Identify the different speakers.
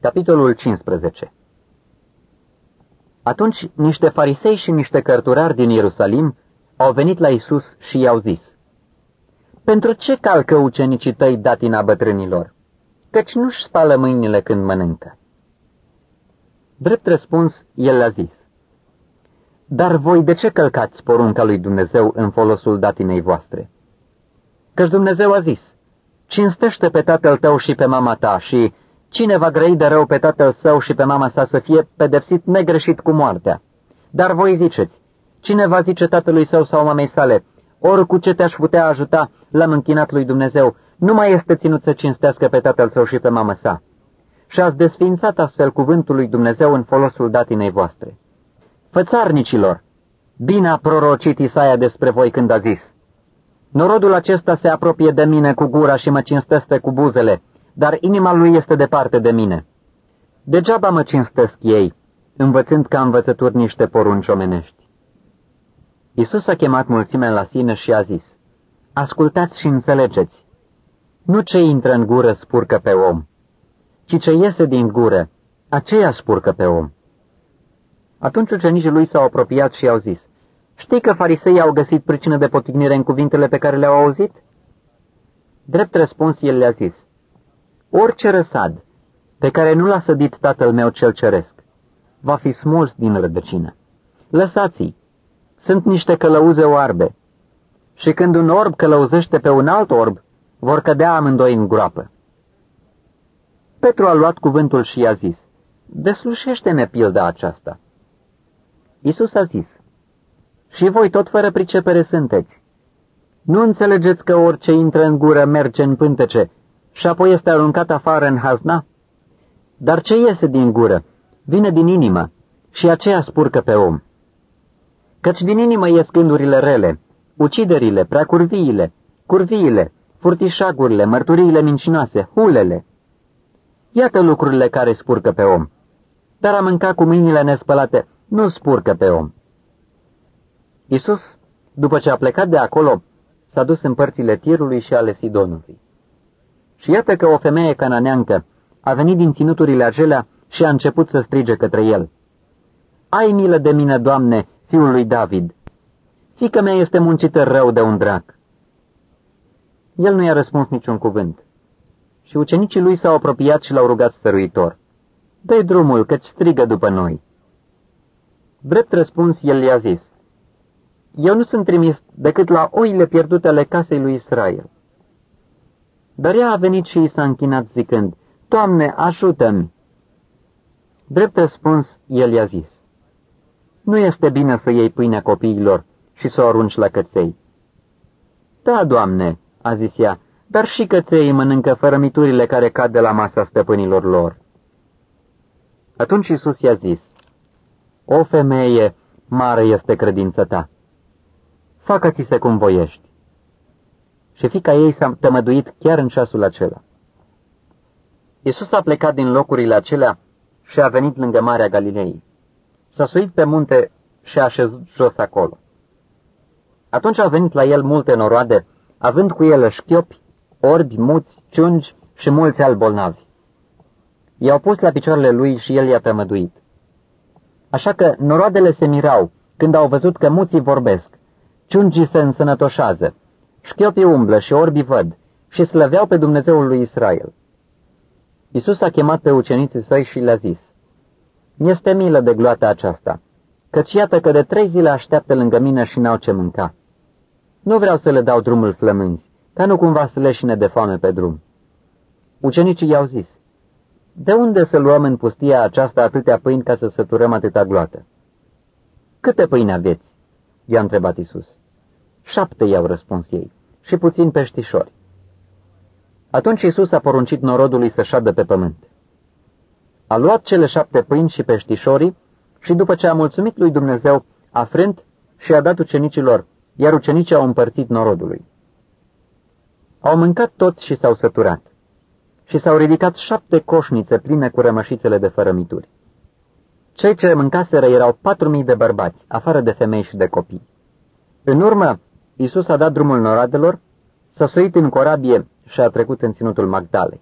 Speaker 1: Capitolul 15 Atunci niște farisei și niște cărturari din Ierusalim au venit la Isus și i-au zis, Pentru ce calcă ucenicii tăi datina bătrânilor? Căci nu-și spală mâinile când mănâncă. Drept răspuns, el le-a zis, Dar voi de ce călcați porunca lui Dumnezeu în folosul datinei voastre? Căci Dumnezeu a zis, Cinstește pe tatăl tău și pe mama ta și cine va grăi de rău pe tatăl său și pe mama sa să fie pedepsit negreșit cu moartea. Dar voi ziceți, cine va zice tatălui său sau mamei sale, ori cu ce te-aș putea ajuta, l-am închinat lui Dumnezeu, nu mai este ținut să cinstească pe tatăl său și pe mama sa. Și ați desființat astfel cuvântul lui Dumnezeu în folosul datinei voastre. Fățarnicilor, bine a prorocit Isaia despre voi când a zis, Norodul acesta se apropie de mine cu gura și mă cinstește cu buzele, dar inima lui este departe de mine. Degeaba mă cinstesc ei, învățând ca învățături niște porunci omenești. Isus a chemat mulțimea la sine și a zis, Ascultați și înțelegeți, nu ce intră în gură spurcă pe om, ci ce iese din gură, aceea spurcă pe om. Atunci ucenicii lui s-au apropiat și au zis, Știi că fariseii au găsit pricină de potignire în cuvintele pe care le-au auzit? Drept răspuns, el le-a zis, Orice răsad pe care nu l-a sădit tatăl meu cel ceresc, va fi smuls din rădăcină. Lăsați-i, sunt niște călăuze oarbe, și când un orb călăuzește pe un alt orb, vor cădea amândoi în groapă. Petru a luat cuvântul și i-a zis, Deslușește-ne pilda aceasta. Isus a zis, și voi tot fără pricepere sunteți. Nu înțelegeți că orice intră în gură merge în pântece și apoi este aruncat afară în hazna? Dar ce iese din gură vine din inimă și aceea spurcă pe om. Căci din inimă ies gândurile rele, uciderile, preacurviile, curviile, furtișagurile, mărturiile mincinoase, hulele. Iată lucrurile care spurcă pe om. Dar a mânca cu mâinile nespălate nu spurcă pe om. Isus, după ce a plecat de acolo, s-a dus în părțile Tirului și ale Sidonului. Și iată că o femeie cananeancă a venit din ținuturile acelea și a început să strige către el. Ai milă de mine, Doamne, fiul lui David! Fică mea este muncită rău de un drac. El nu i-a răspuns niciun cuvânt. Și ucenicii lui s-au apropiat și l-au rugat stăruitor. Dă-i drumul, căci strigă după noi. Drept răspuns, el i-a zis, Eu nu sunt trimis decât la oile pierdute ale casei lui Israel. Dar ea a venit și i s-a închinat zicând, Doamne, ajută-mi! Drept răspuns, el i-a zis, Nu este bine să iei pâinea copiilor și să o arunci la căței. Da, Doamne, a zis ea, dar și căței mănâncă fărămiturile care cad de la masa stăpânilor lor. Atunci Isus i-a zis, O femeie, mare este credința ta. Facă-ți-se cum voiești și fica ei s-a tămăduit chiar în ceasul acela. Iisus a plecat din locurile acelea și a venit lângă Marea Galilei. S-a suit pe munte și a așezut jos acolo. Atunci au venit la el multe noroade, având cu el șchiopi, orbi, muți, ciungi și mulți alți bolnavi. I-au pus la picioarele lui și el i-a tămăduit. Așa că noroadele se mirau când au văzut că muții vorbesc, ciungii se însănătoșează, Șchiopii umblă și orbii văd și slăveau pe Dumnezeul lui Israel. Isus a chemat pe uceniții săi și le-a zis, Mi-este milă de gloata aceasta, căci iată că de trei zile așteaptă lângă mine și n-au ce mânca. Nu vreau să le dau drumul flămânzi, ca nu cumva să leșine de foame pe drum. Ucenicii i-au zis, De unde să luăm în pustia aceasta atâtea pâini ca să săturăm atâta gloată? Câte pâini aveți? i-a întrebat Isus. Șapte i-au răspuns ei și puțin peștișori. Atunci Isus a poruncit norodului să șadă pe pământ. A luat cele șapte pâini și peștișorii și după ce a mulțumit lui Dumnezeu, a frânt și a dat ucenicilor, iar ucenicii au împărțit norodului. Au mâncat toți și s-au săturat și s-au ridicat șapte coșnițe pline cu rămășițele de fărămituri. Cei ce mâncaseră erau patru mii de bărbați, afară de femei și de copii. În urmă, Isus a dat drumul noradelor, s-a suit în corabie și a trecut în ținutul Magdalei.